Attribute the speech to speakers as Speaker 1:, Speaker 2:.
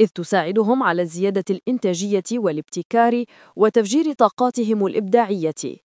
Speaker 1: إذ تساعدهم على زيادة الإنتاجية والابتكار وتفجير طاقاتهم الإبداعية.